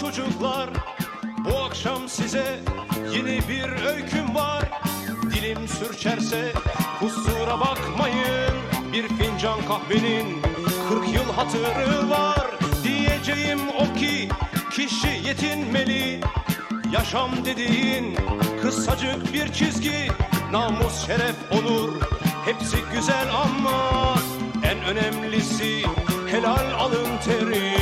çocuklar. Bu akşam size yeni bir öyküm var. Dilim sürçerse kusura bakmayın. Bir fincan kahvenin 40 yıl hatırı var. Diyeceğim o ki kişi yetinmeli. Yaşam dediğin kısacık bir çizgi. Namus, şeref, onur hepsi güzel ama En önemlisi helal alın teri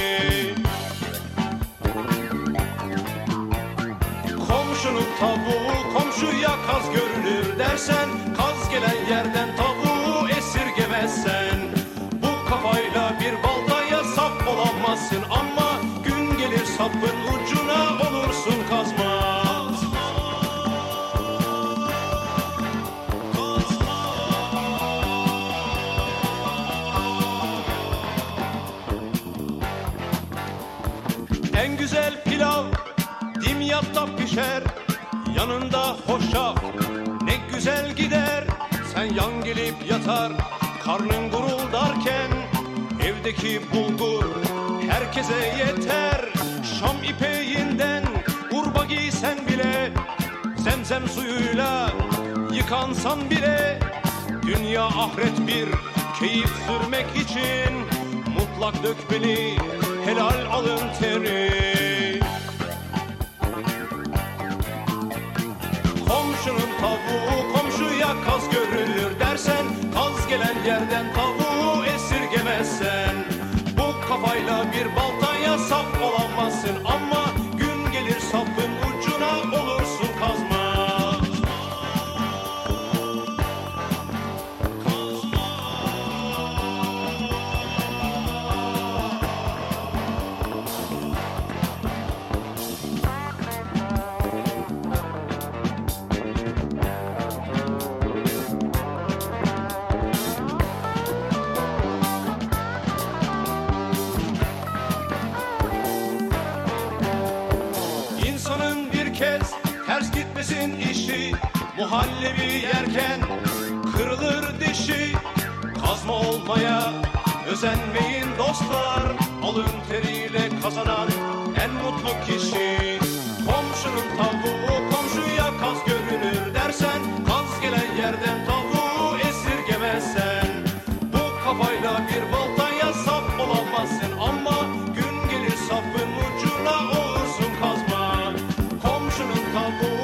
komşuya kaz görünür dersen Kaz gelen yerden tavuğu esirgemezsen. Bu kafayla bir baltaya sap olamazsın Ama gün gelir sapın ucuna olursun kazmaz En güzel pilav dimyatta pişer Yanında hoşaf ne güzel gider. Sen yan gelip yatar karnın guruldarken. Evdeki bulgur herkese yeter. Şam ipeğinden urba giysen bile Zemzem suyuyla yıkansan bile. Dünya ahiret bir keyif sürmek için Mutlak dökmeli helal alın teri Komşunun tavuğu komşuya kaz görünür dersen Kaz gelen yerden tavuğu Pişmesin işi muhallebi yerken Kırılır dişi. Kazma olmaya Özenmeyin dostlar alın teriyle kazanan en mutlu kişi. Komşunun tavuğu komşuya kaz görünür dersen Kaz gelen yerden tavuğu esirgemezsen. Bu kafayla bir baltaya sap olamazsın ama Gün gelir sapın ucuna olursun kazma. Komşunun tavuğu